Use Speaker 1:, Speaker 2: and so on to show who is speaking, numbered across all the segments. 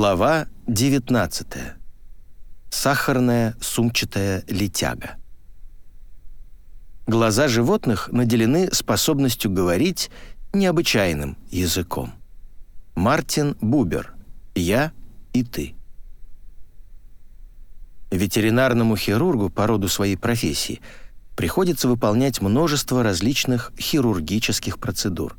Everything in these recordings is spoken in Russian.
Speaker 1: Глава 19. Сахарная сумчатая летяга. Глаза животных наделены способностью говорить необычайным языком. Мартин Бубер. Я и ты. Ветеринарному хирургу по роду своей профессии приходится выполнять множество различных хирургических процедур.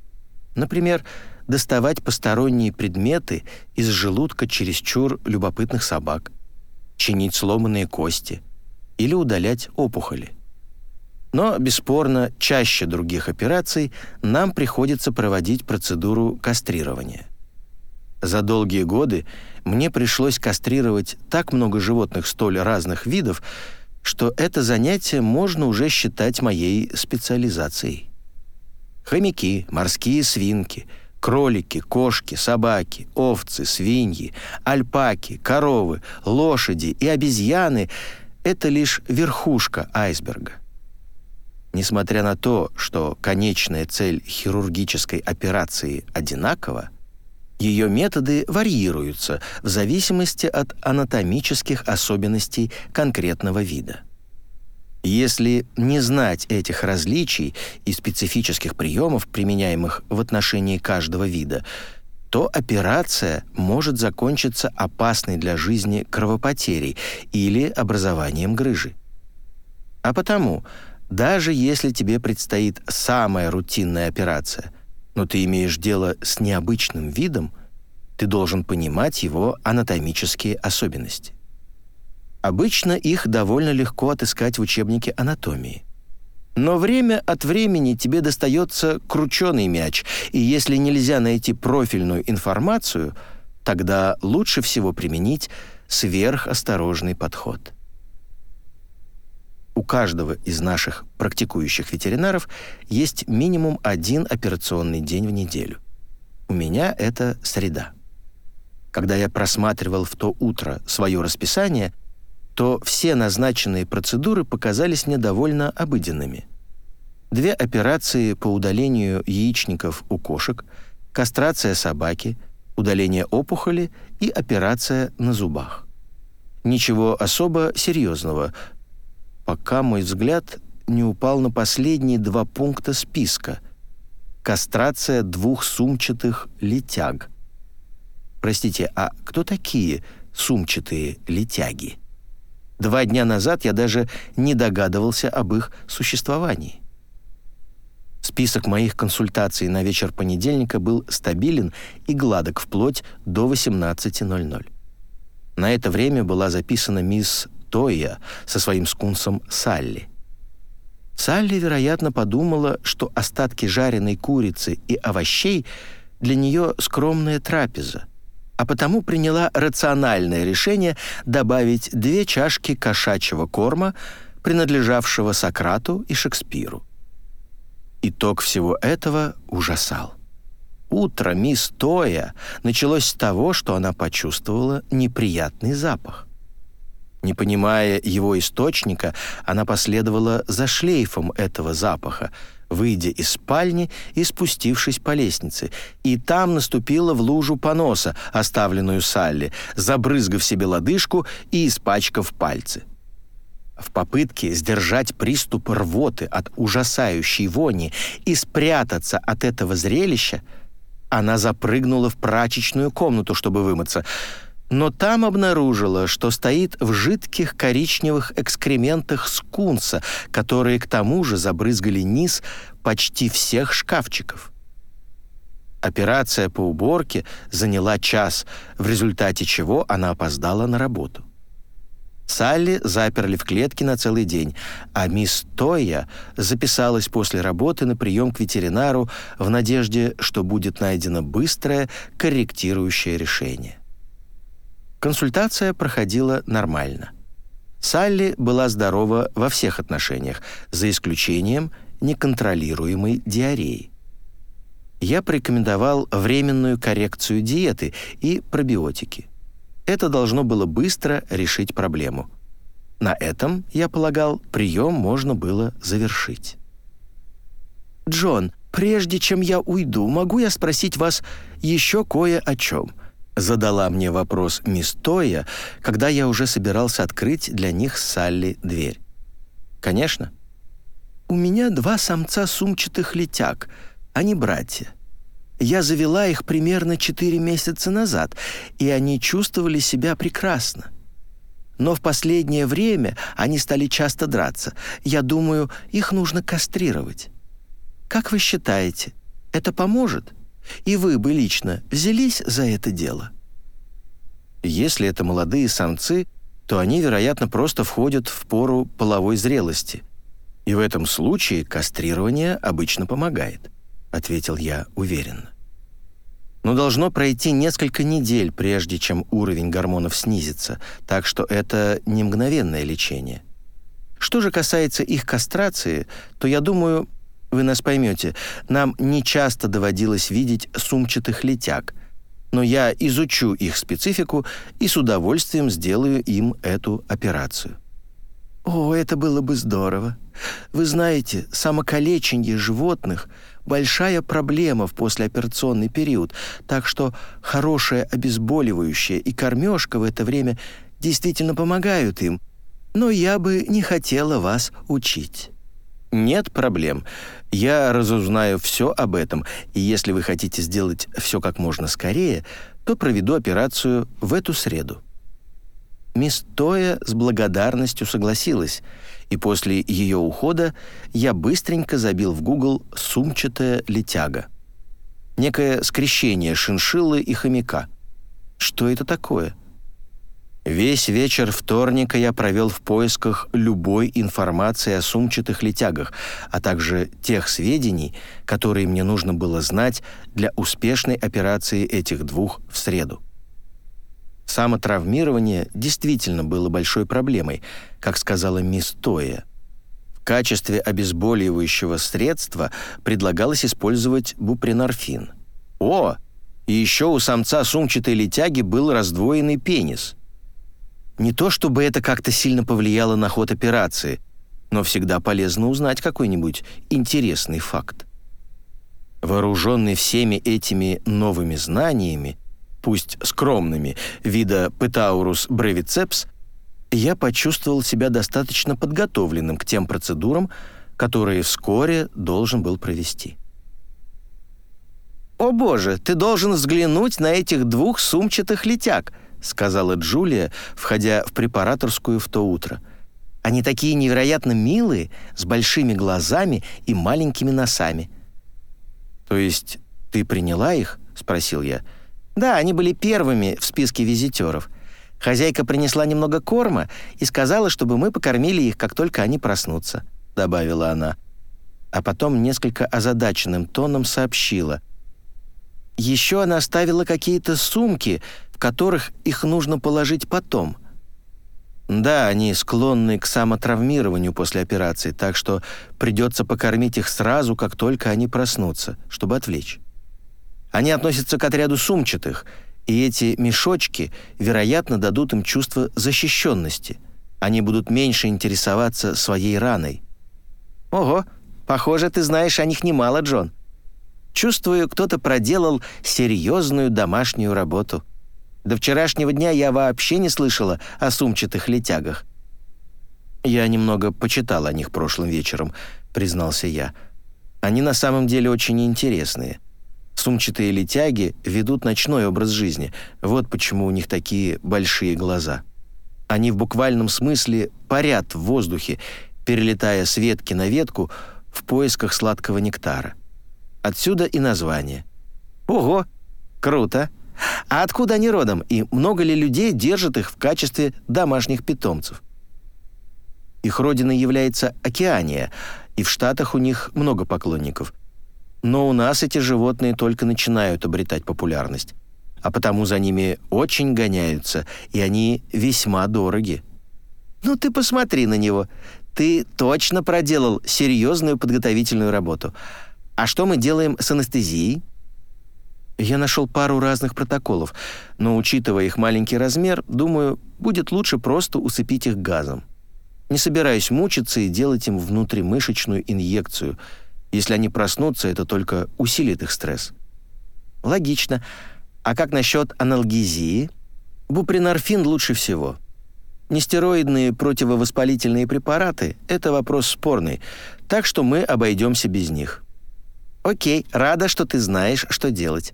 Speaker 1: Например, доставать посторонние предметы из желудка чересчур любопытных собак, чинить сломанные кости или удалять опухоли. Но, бесспорно, чаще других операций нам приходится проводить процедуру кастрирования. За долгие годы мне пришлось кастрировать так много животных столь разных видов, что это занятие можно уже считать моей специализацией. Хомяки, морские свинки — кролики, кошки, собаки, овцы, свиньи, альпаки, коровы, лошади и обезьяны — это лишь верхушка айсберга. Несмотря на то, что конечная цель хирургической операции одинакова, ее методы варьируются в зависимости от анатомических особенностей конкретного вида. Если не знать этих различий и специфических приемов, применяемых в отношении каждого вида, то операция может закончиться опасной для жизни кровопотерей или образованием грыжи. А потому, даже если тебе предстоит самая рутинная операция, но ты имеешь дело с необычным видом, ты должен понимать его анатомические особенности. Обычно их довольно легко отыскать в учебнике анатомии. Но время от времени тебе достается крученый мяч, и если нельзя найти профильную информацию, тогда лучше всего применить сверхосторожный подход. У каждого из наших практикующих ветеринаров есть минимум один операционный день в неделю. У меня это среда. Когда я просматривал в то утро свое расписание, то все назначенные процедуры показались мне довольно обыденными. Две операции по удалению яичников у кошек, кастрация собаки, удаление опухоли и операция на зубах. Ничего особо серьезного, пока мой взгляд не упал на последние два пункта списка — кастрация двух сумчатых летяг. Простите, а кто такие сумчатые летяги? Два дня назад я даже не догадывался об их существовании. Список моих консультаций на вечер понедельника был стабилен и гладок вплоть до 18.00. На это время была записана мисс Тоя со своим скунсом Салли. Салли, вероятно, подумала, что остатки жареной курицы и овощей для нее скромная трапеза, а потому приняла рациональное решение добавить две чашки кошачьего корма, принадлежавшего Сократу и Шекспиру. Итог всего этого ужасал. Утро мисс Тоя началось с того, что она почувствовала неприятный запах. Не понимая его источника, она последовала за шлейфом этого запаха, выйдя из спальни и спустившись по лестнице, и там наступила в лужу поноса, оставленную Салли, забрызгав себе лодыжку и испачкав пальцы. В попытке сдержать приступ рвоты от ужасающей вони и спрятаться от этого зрелища, она запрыгнула в прачечную комнату, чтобы вымыться — но там обнаружила, что стоит в жидких коричневых экскрементах скунса, которые к тому же забрызгали низ почти всех шкафчиков. Операция по уборке заняла час, в результате чего она опоздала на работу. Салли заперли в клетке на целый день, а мисс Тоя записалась после работы на прием к ветеринару в надежде, что будет найдено быстрое корректирующее решение. Консультация проходила нормально. Салли была здорова во всех отношениях, за исключением неконтролируемой диареи. Я порекомендовал временную коррекцию диеты и пробиотики. Это должно было быстро решить проблему. На этом, я полагал, прием можно было завершить. «Джон, прежде чем я уйду, могу я спросить вас еще кое о чем?» Задала мне вопрос мисс Тоя, когда я уже собирался открыть для них Салли дверь. «Конечно». «У меня два самца сумчатых летяг, они братья. Я завела их примерно четыре месяца назад, и они чувствовали себя прекрасно. Но в последнее время они стали часто драться. Я думаю, их нужно кастрировать. Как вы считаете, это поможет? И вы бы лично взялись за это дело? Если это молодые самцы, то они, вероятно, просто входят в пору половой зрелости. И в этом случае кастрирование обычно помогает, ответил я уверенно. Но должно пройти несколько недель, прежде чем уровень гормонов снизится, так что это не мгновенное лечение. Что же касается их кастрации, то я думаю, вы нас поймете, нам не часто доводилось видеть сумчатых летяг, но я изучу их специфику и с удовольствием сделаю им эту операцию. О, это было бы здорово. Вы знаете, самокалечение животных – большая проблема в послеоперационный период, так что хорошее обезболивающее и кормежка в это время действительно помогают им, но я бы не хотела вас учить. Нет проблем. Я разузнаю все об этом, и если вы хотите сделать все как можно скорее, то проведу операцию в эту среду. Мисс Тоя с благодарностью согласилась, и после ее ухода я быстренько забил в Google «сумчатая летяга». Некое скрещение шиншиллы и хомяка. Что это такое? Весь вечер вторника я провел в поисках любой информации о сумчатых летягах, а также тех сведений, которые мне нужно было знать для успешной операции этих двух в среду. Самотравмирование действительно было большой проблемой, как сказала мисс Тоя. В качестве обезболивающего средства предлагалось использовать бупринорфин. О, и еще у самца сумчатой летяги был раздвоенный пенис. Не то чтобы это как-то сильно повлияло на ход операции, но всегда полезно узнать какой-нибудь интересный факт. Вооруженный всеми этими новыми знаниями, пусть скромными, вида Петаурус бревицепс, я почувствовал себя достаточно подготовленным к тем процедурам, которые вскоре должен был провести. «О боже, ты должен взглянуть на этих двух сумчатых летяг», сказала Джулия, входя в препараторскую в то утро. «Они такие невероятно милые, с большими глазами и маленькими носами». «То есть ты приняла их?» — спросил я. Да, они были первыми в списке визитеров. Хозяйка принесла немного корма и сказала, чтобы мы покормили их, как только они проснутся», — добавила она. А потом несколько озадаченным тоном сообщила. «Еще она оставила какие-то сумки, которых их нужно положить потом». Да, они склонны к самотравмированию после операции, так что придется покормить их сразу, как только они проснутся, чтобы отвлечь. Они относятся к отряду сумчатых, и эти мешочки, вероятно, дадут им чувство защищенности. Они будут меньше интересоваться своей раной. Ого, похоже, ты знаешь о них немало, Джон. Чувствую, кто-то проделал серьезную домашнюю работу. До вчерашнего дня я вообще не слышала о сумчатых летягах. Я немного почитал о них прошлым вечером, признался я. Они на самом деле очень интересные. Сумчатые летяги ведут ночной образ жизни. Вот почему у них такие большие глаза. Они в буквальном смысле парят в воздухе, перелетая с ветки на ветку в поисках сладкого нектара. Отсюда и название. Ого, круто! А откуда они родом, и много ли людей держат их в качестве домашних питомцев? Их родиной является Океания, и в Штатах у них много поклонников. Но у нас эти животные только начинают обретать популярность, а потому за ними очень гоняются, и они весьма дороги. Ну ты посмотри на него. Ты точно проделал серьезную подготовительную работу. А что мы делаем с анестезией? Я нашел пару разных протоколов, но, учитывая их маленький размер, думаю, будет лучше просто усыпить их газом. Не собираюсь мучиться и делать им внутримышечную инъекцию – если они проснутся, это только усилит их стресс. Логично. А как насчет аналгезии? Бупринорфин лучше всего. Нестероидные противовоспалительные препараты – это вопрос спорный, так что мы обойдемся без них. Окей, рада, что ты знаешь, что делать.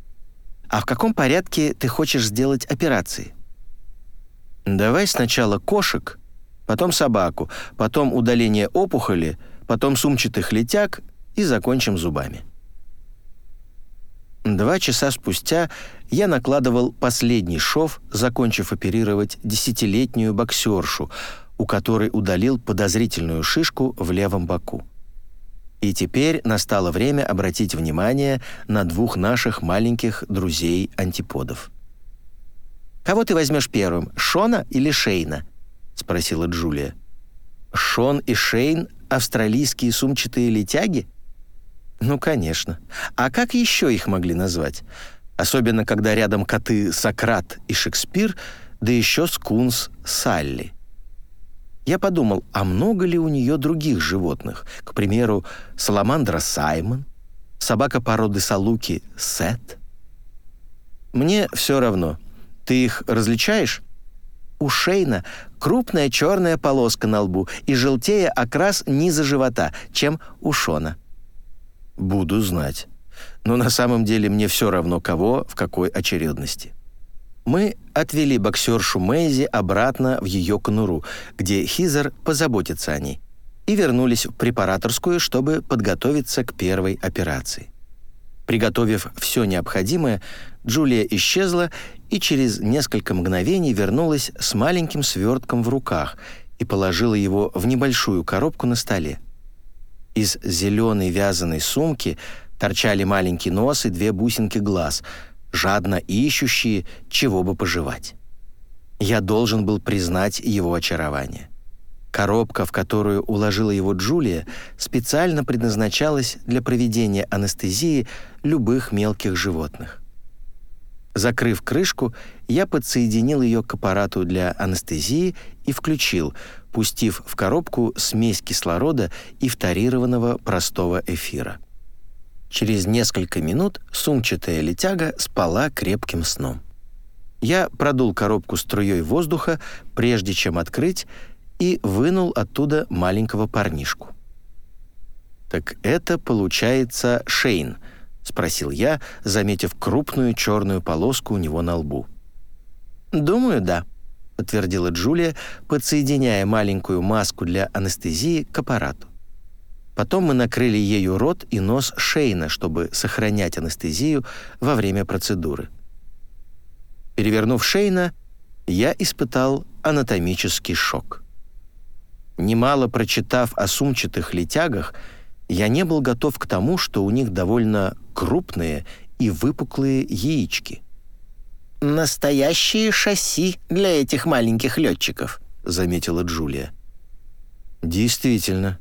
Speaker 1: А в каком порядке ты хочешь сделать операции? Давай сначала кошек, потом собаку, потом удаление опухоли, потом сумчатых летяг и закончим зубами. Два часа спустя я накладывал последний шов, закончив оперировать десятилетнюю боксершу, у которой удалил подозрительную шишку в левом боку. И теперь настало время обратить внимание на двух наших маленьких друзей-антиподов. «Кого ты возьмешь первым, Шона или Шейна?» — спросила Джулия. «Шон и Шейн — австралийские сумчатые летяги?» «Ну, конечно. А как еще их могли назвать? Особенно, когда рядом коты Сократ и Шекспир, да еще скунс Салли. Я подумал, а много ли у нее других животных? К примеру, саламандра Саймон, собака породы Салуки Сет. Мне все равно. Ты их различаешь? У Шейна крупная черная полоска на лбу и желтее окрас низа живота, чем у Шона. Буду знать. Но на самом деле мне все равно, кого, в какой очередности. Мы отвели боксершу Мэйзи обратно в ее конуру, где Хизер позаботится о ней, и вернулись в препараторскую, чтобы подготовиться к первой операции. Приготовив все необходимое, Джулия исчезла и через несколько мгновений вернулась с маленьким свертком в руках и положила его в небольшую коробку на столе. Из зеленой вязаной сумки торчали маленький нос и две бусинки глаз — жадно ищущие, чего бы пожевать. Я должен был признать его очарование. Коробка, в которую уложила его Джулия, специально предназначалась для проведения анестезии любых мелких животных. Закрыв крышку, я подсоединил ее к аппарату для анестезии и включил, пустив в коробку смесь кислорода и фторированного простого эфира. Через несколько минут сумчатая летяга спала крепким сном. Я продул коробку струей воздуха, прежде чем открыть, и вынул оттуда маленького парнишку. «Так это, получается, Шейн?» — спросил я, заметив крупную черную полоску у него на лбу. «Думаю, да», — подтвердила Джулия, подсоединяя маленькую маску для анестезии к аппарату. Потом мы накрыли ею рот и нос Шейна, чтобы сохранять анестезию во время процедуры. Перевернув Шейна, я испытал анатомический шок. Немало прочитав о сумчатых летягах, я не был готов к тому, что у них довольно крупные и выпуклые яички. «Настоящие шасси для этих маленьких летчиков», — заметила Джулия. «Действительно»,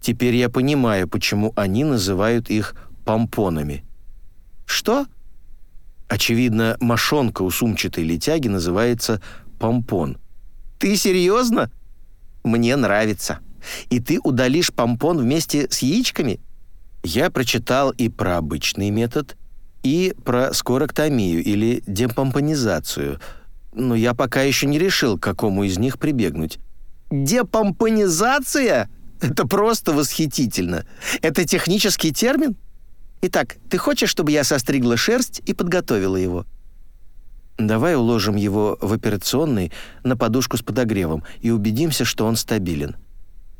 Speaker 1: Теперь я понимаю, почему они называют их помпонами. Что? Очевидно, мошонка у сумчатой летяги называется помпон. Ты серьезно? Мне нравится. И ты удалишь помпон вместе с яичками? Я прочитал и про обычный метод, и про скороктомию или депомпонизацию, но я пока еще не решил, к какому из них прибегнуть. «Депомпонизация?» Это просто восхитительно. Это технический термин? Итак, ты хочешь, чтобы я состригла шерсть и подготовила его? Давай уложим его в операционный на подушку с подогревом и убедимся, что он стабилен.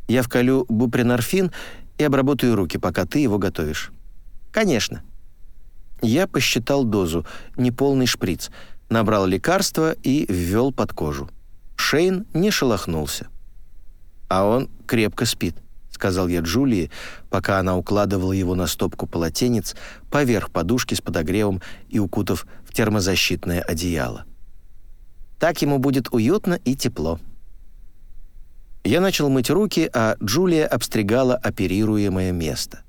Speaker 1: Я вколю бупринорфин и обработаю руки, пока ты его готовишь. Конечно. Я посчитал дозу, неполный шприц, набрал лекарство и ввел под кожу. Шейн не шелохнулся а он крепко спит», — сказал я Джулии, пока она укладывала его на стопку полотенец поверх подушки с подогревом и укутав в термозащитное одеяло. «Так ему будет уютно и тепло». Я начал мыть руки, а Джулия обстригала оперируемое место.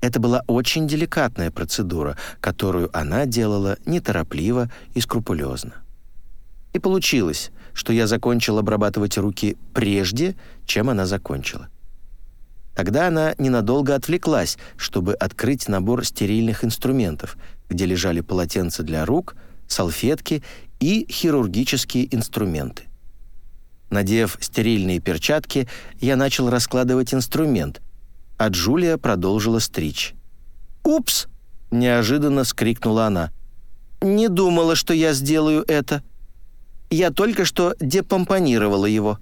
Speaker 1: Это была очень деликатная процедура, которую она делала неторопливо и скрупулезно. И получилось, что я закончил обрабатывать руки прежде, чем она закончила. Тогда она ненадолго отвлеклась, чтобы открыть набор стерильных инструментов, где лежали полотенца для рук, салфетки и хирургические инструменты. Надев стерильные перчатки, я начал раскладывать инструмент, а Джулия продолжила стричь. «Упс!» — неожиданно скрикнула она. «Не думала, что я сделаю это. Я только что депомпонировала его».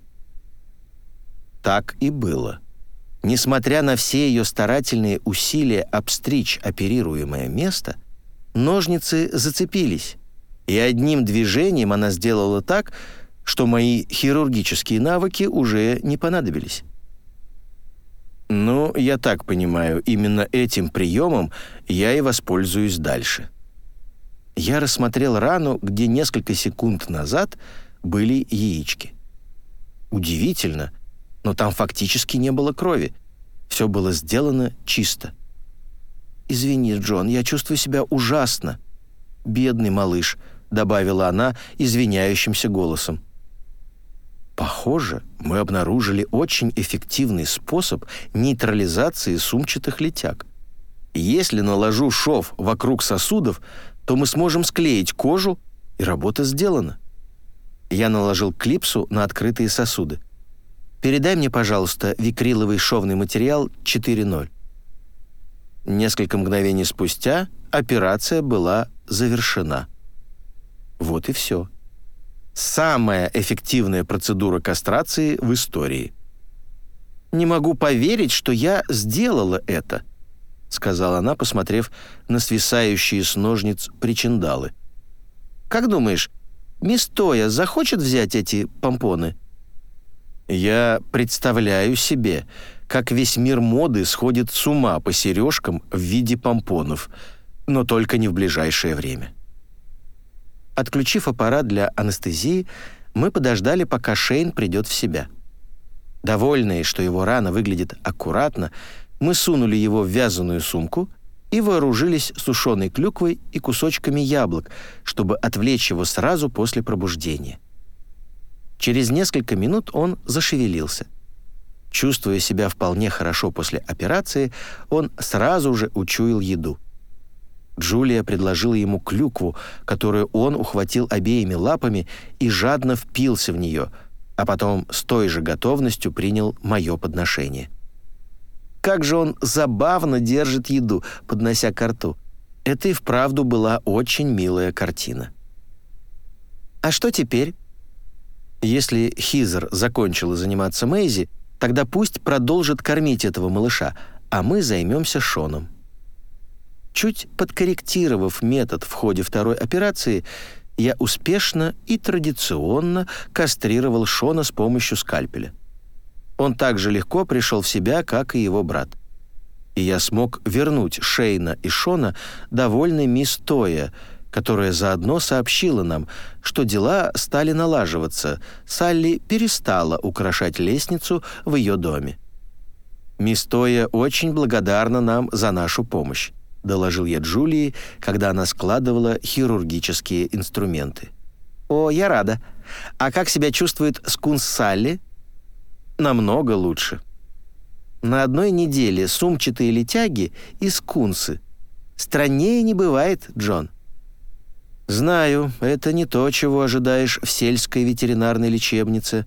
Speaker 1: Так и было. Несмотря на все ее старательные усилия обстричь оперируемое место, ножницы зацепились, и одним движением она сделала так, что мои хирургические навыки уже не понадобились. Ну, я так понимаю, именно этим приемом я и воспользуюсь дальше. Я рассмотрел рану, где несколько секунд назад были яички. Удивительно, но там фактически не было крови. Все было сделано чисто. «Извини, Джон, я чувствую себя ужасно». «Бедный малыш», — добавила она извиняющимся голосом. Похоже, мы обнаружили очень эффективный способ нейтрализации сумчатых летяг. Если наложу шов вокруг сосудов, то мы сможем склеить кожу, и работа сделана. Я наложил клипсу на открытые сосуды. Передай мне, пожалуйста, викриловый шовный материал 4.0. Несколько мгновений спустя операция была завершена. Вот и все. Самая эффективная процедура кастрации в истории. «Не могу поверить, что я сделала это», — сказала она, посмотрев на свисающие с ножниц причиндалы. «Как думаешь, мисс Тоя захочет взять эти помпоны?» Я представляю себе, как весь мир моды сходит с ума по сережкам в виде помпонов, но только не в ближайшее время. Отключив аппарат для анестезии, мы подождали, пока Шейн придет в себя. Довольные, что его рана выглядит аккуратно, мы сунули его в вязаную сумку и вооружились сушеной клюквой и кусочками яблок, чтобы отвлечь его сразу после пробуждения. Через несколько минут он зашевелился. Чувствуя себя вполне хорошо после операции, он сразу же учуял еду. Джулия предложила ему клюкву, которую он ухватил обеими лапами и жадно впился в нее, а потом с той же готовностью принял мое подношение. Как же он забавно держит еду, поднося ко рту. Это и вправду была очень милая картина. «А что теперь?» Если Хизер закончила заниматься Мэйзи, тогда пусть продолжит кормить этого малыша, а мы займемся Шоном. Чуть подкорректировав метод в ходе второй операции, я успешно и традиционно кастрировал Шона с помощью скальпеля. Он так же легко пришел в себя, как и его брат. И я смог вернуть Шейна и Шона довольными стоя, которая заодно сообщила нам, что дела стали налаживаться, Салли перестала украшать лестницу в ее доме. «Мисс Тоя очень благодарна нам за нашу помощь», — доложил я Джулии, когда она складывала хирургические инструменты. «О, я рада. А как себя чувствует скунс Салли?» «Намного лучше». На одной неделе сумчатые летяги и скунсы. Страннее не бывает, Джон. «Знаю, это не то, чего ожидаешь в сельской ветеринарной лечебнице.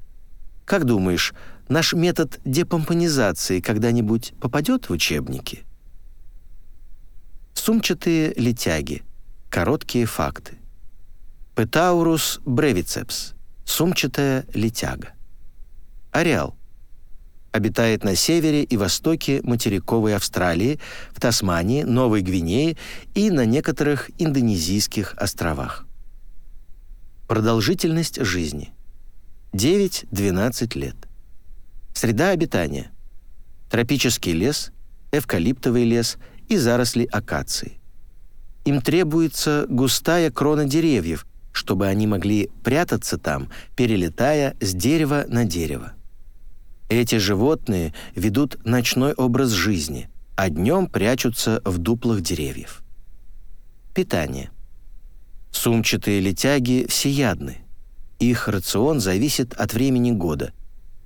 Speaker 1: Как думаешь, наш метод депомпонизации когда-нибудь попадет в учебники?» Сумчатые летяги. Короткие факты. Петаурус бревицепс. Сумчатая летяга. Ареал обитает на севере и востоке материковой Австралии, в Тасмании, Новой Гвинее и на некоторых индонезийских островах. Продолжительность жизни 9-12 лет. Среда обитания. Тропический лес, эвкалиптовый лес и заросли акации. Им требуется густая крона деревьев, чтобы они могли прятаться там, перелетая с дерева на дерево. Эти животные ведут ночной образ жизни, а днем прячутся в дуплах деревьев. Питание. Сумчатые летяги всеядны. Их рацион зависит от времени года.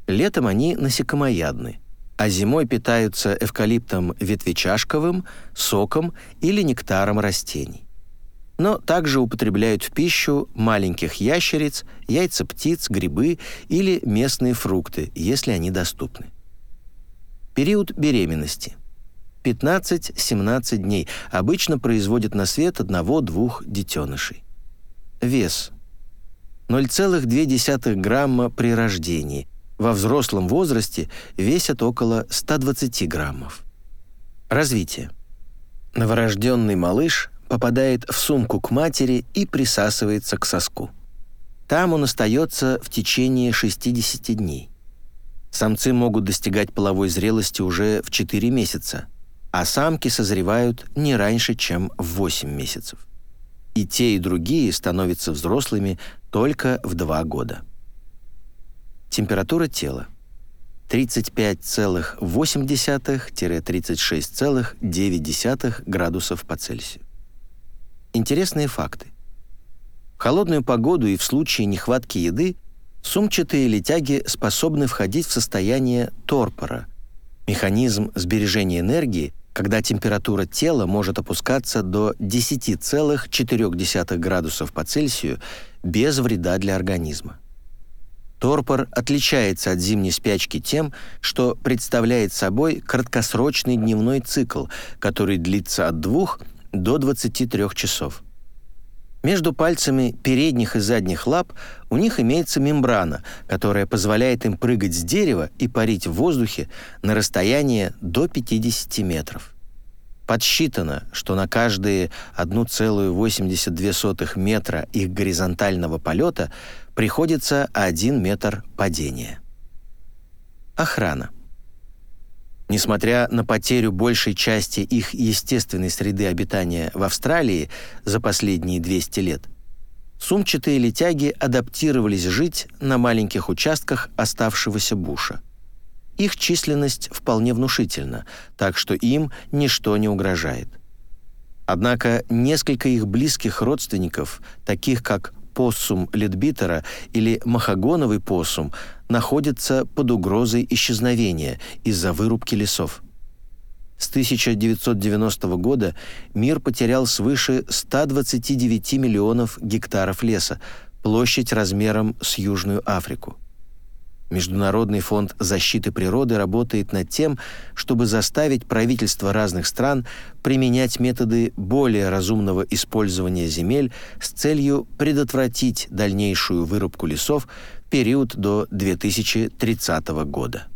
Speaker 1: Летом они насекомоядны, а зимой питаются эвкалиптом ветвечашковым, соком или нектаром растений. Но также употребляют в пищу маленьких ящериц, яйца птиц, грибы или местные фрукты, если они доступны. Период беременности. 15-17 дней обычно производят на свет одного-двух детенышей. Вес. 0,2 грамма при рождении. Во взрослом возрасте весят около 120 граммов. Развитие. Новорожденный малыш попадает в сумку к матери и присасывается к соску. Там он остается в течение 60 дней. Самцы могут достигать половой зрелости уже в 4 месяца, а самки созревают не раньше, чем в 8 месяцев. И те, и другие становятся взрослыми только в 2 года. Температура тела – 35,8-36,9 градусов по Цельсию. Интересные факты. В холодную погоду и в случае нехватки еды сумчатые летяги способны входить в состояние торпора, механизм сбережения энергии, когда температура тела может опускаться до 10,4 градусов по Цельсию без вреда для организма. Торпор отличается от зимней спячки тем, что представляет собой краткосрочный дневной цикл, который длится от 2 до 23 часов. Между пальцами передних и задних лап у них имеется мембрана, которая позволяет им прыгать с дерева и парить в воздухе на расстояние до 50 метров. Подсчитано, что на каждые 1,82 метра их горизонтального полета приходится 1 метр падения. Охрана. Несмотря на потерю большей части их естественной среды обитания в Австралии за последние 200 лет, сумчатые летяги адаптировались жить на маленьких участках оставшегося буша – их численность вполне внушительна, так что им ничто не угрожает. Однако несколько их близких родственников, таких как поссум ледбитера или махагоновый поссум, находятся под угрозой исчезновения из-за вырубки лесов. С 1990 года мир потерял свыше 129 миллионов гектаров леса, площадь размером с Южную Африку. Международный фонд защиты природы работает над тем, чтобы заставить правительства разных стран применять методы более разумного использования земель с целью предотвратить дальнейшую вырубку лесов период до 2030 года.